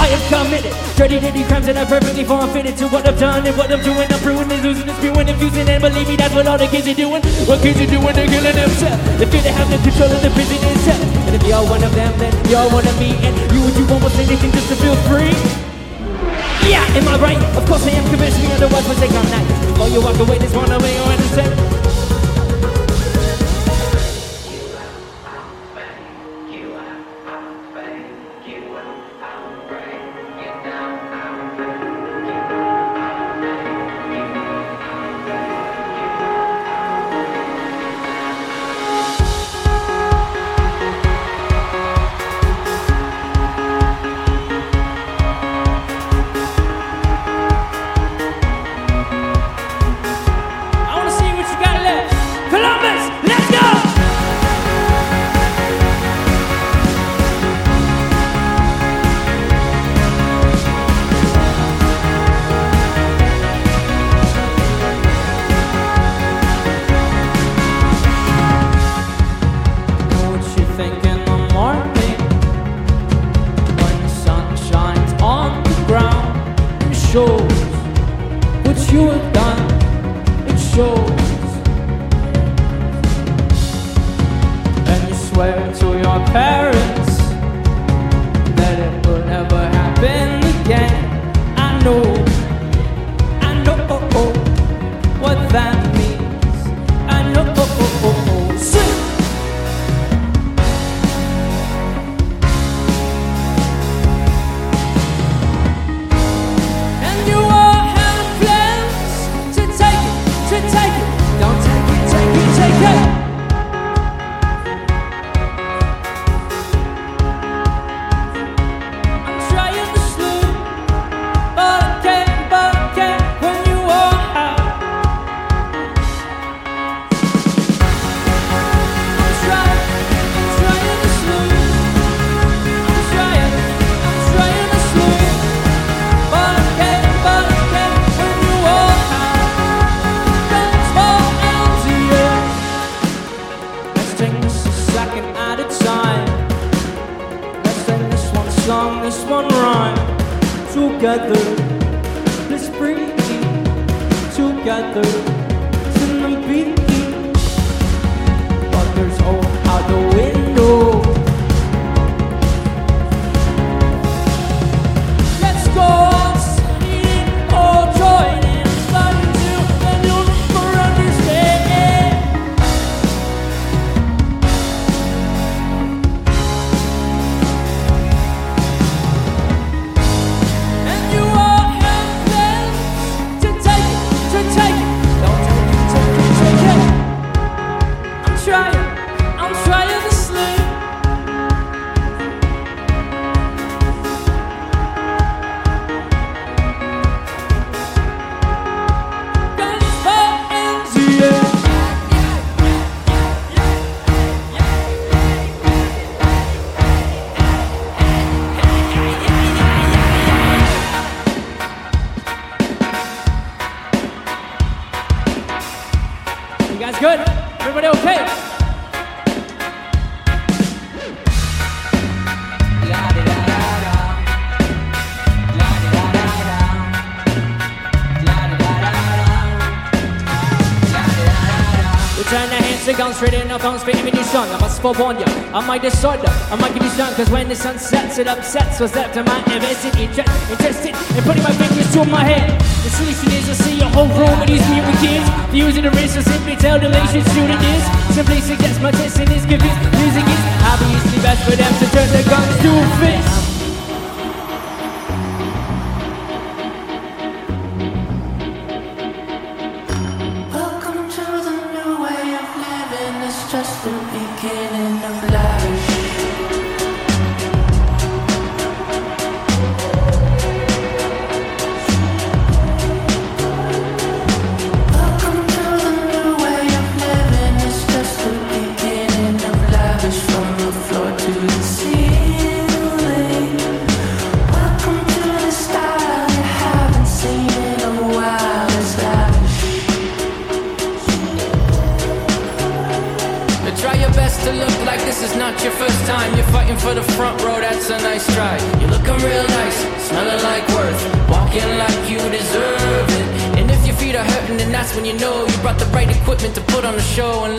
I am committed, dirty, dirty crimes, and I'm perfectly form fitted to what I've done and what I'm doing. I'm brewing and losing and spewing and fusing, and believe me, that's what all the kids are doing. What kids are doing, they're killing themselves. They feel they have the control of the prison itself. And if you're one of them, then you're one of me, and you would do almost anything just to feel free. Yeah, am I right? Of course I am convinced me otherwise would take all night. Before you walk away, just wanna make you understand. find me. come run together. Let's bring it together. Send the beat. But there's hope out the window. Turn the hands to guns, straight in the phone, spitting me new song. I must forewarn you, I might disorder, I might give you some, cause when the sun sets, it upsets what's left of my invested interest, interested in putting my fingers to my head. The solution is to see a whole room of these mutant kids. The using the wrist to simply tell the nation student is. Simply suggest my testing is convinced music is obviously best for them to turn their guns to fists.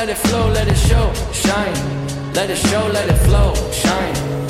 let it flow, let it show, shine. Let it show, let it flow, shine.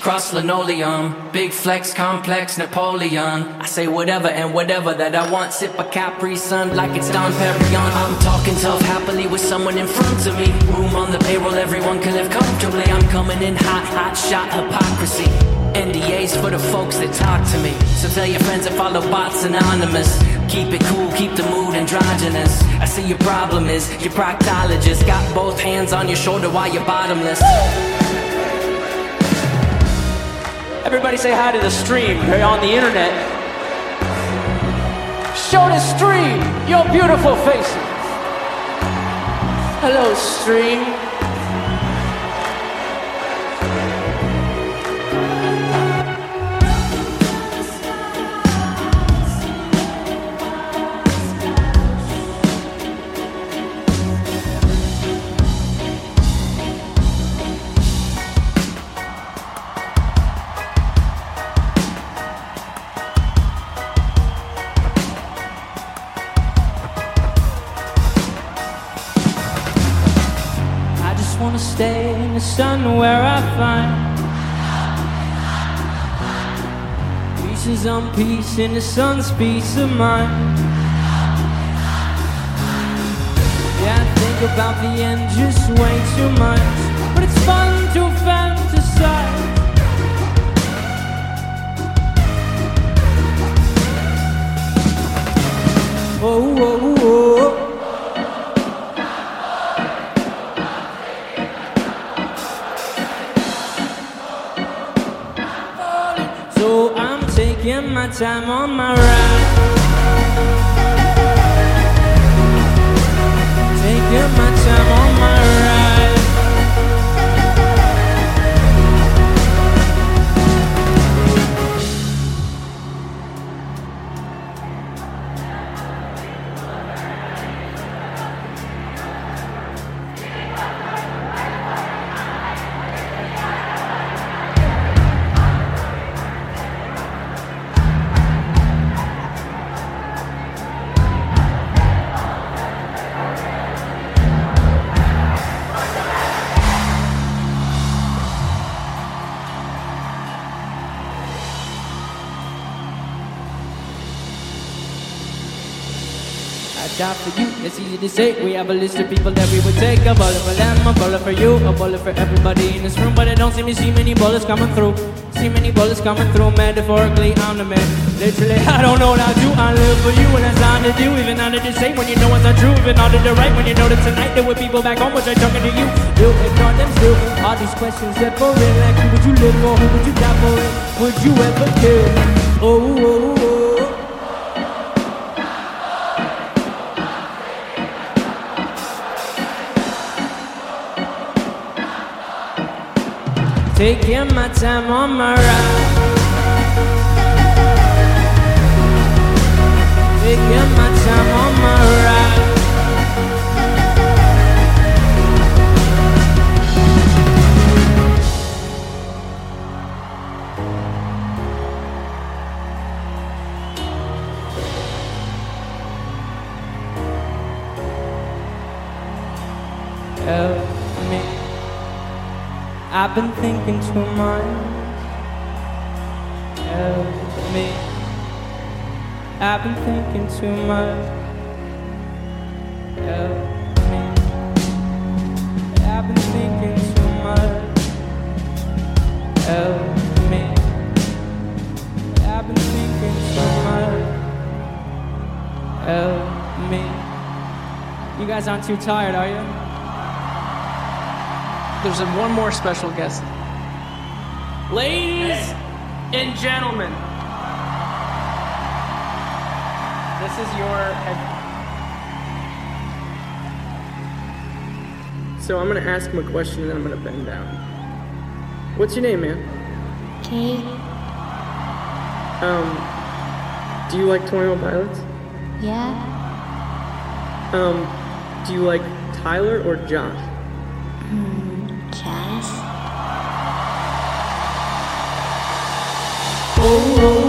cross linoleum, big flex, complex, Napoleon. I say whatever and whatever that I want. Sip a Capri Sun like it's Don Perignon. I'm talking tough happily with someone in front of me. Room on the payroll, everyone can live comfortably. I'm coming in hot, hot shot hypocrisy. NDAs for the folks that talk to me. So tell your friends to follow bots anonymous. Keep it cool, keep the mood androgynous. I see your problem is your proctologist got both hands on your shoulder while you're bottomless. Everybody say hi to the stream. On the internet. Show the stream your beautiful faces. Hello, stream. Pieces on peace in the sun's peace of mind. Yeah, I think about the end just way too much, but it's fun to fantasize. Oh, oh, oh. Taking my time on my ride. Die for you. It's easy to say. We have a list of people that we would take. A bullet for them, a bullet for you, a bullet for everybody in this room. But I don't seem to see many bullets coming through. See many bullets coming through. Metaphorically, I'm the man. Literally, I don't know what I do. I live for you, and that's all to do. Even harder to say when you know it's not true. Even harder to write when you know that tonight there were people back home, which I'm talking to you. You ignore them still. All these questions that for real. Like, who would you live for? Who would you die for? Would you ever kill? Oh, oh, oh. oh. Taking my time on my ride. Taking my time on my ride. Help. I've been thinking too much. Help me. I've been thinking too much. Help me. I've been thinking too much. Help me. I've been thinking too much. Help me. You guys aren't too tired, are you? There's a, one more special guest. Ladies and gentlemen, this is your head. So I'm gonna ask him a question and then I'm gonna bend down. What's your name, man? Kate, Um, do you like 21 Pilots? yeah, Um, do you like Tyler or Josh? oh, oh. oh.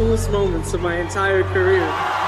coolest moments of my entire career.